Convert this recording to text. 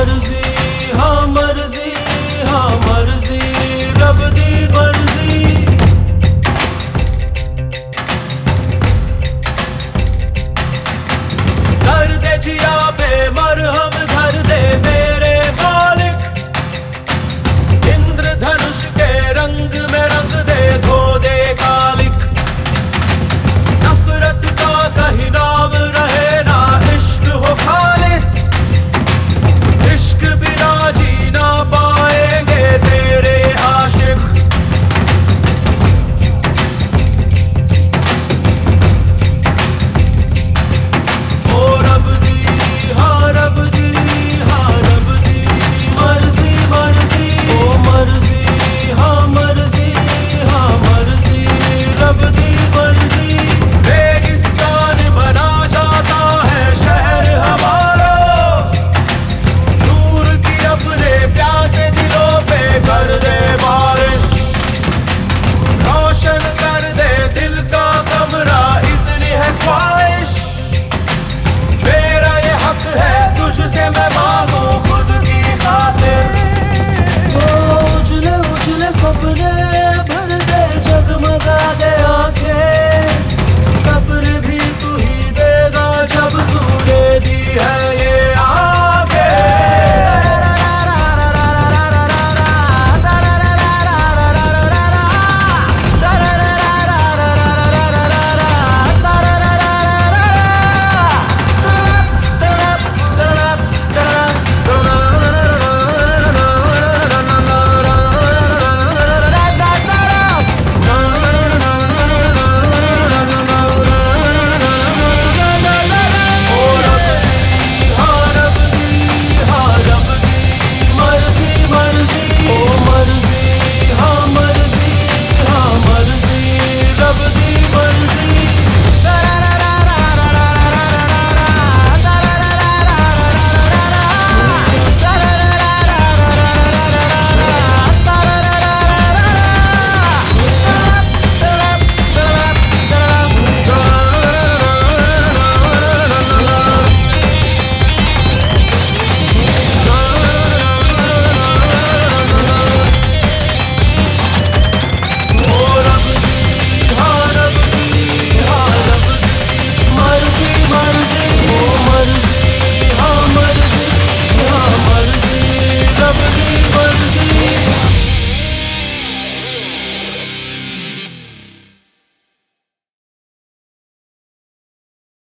olhos e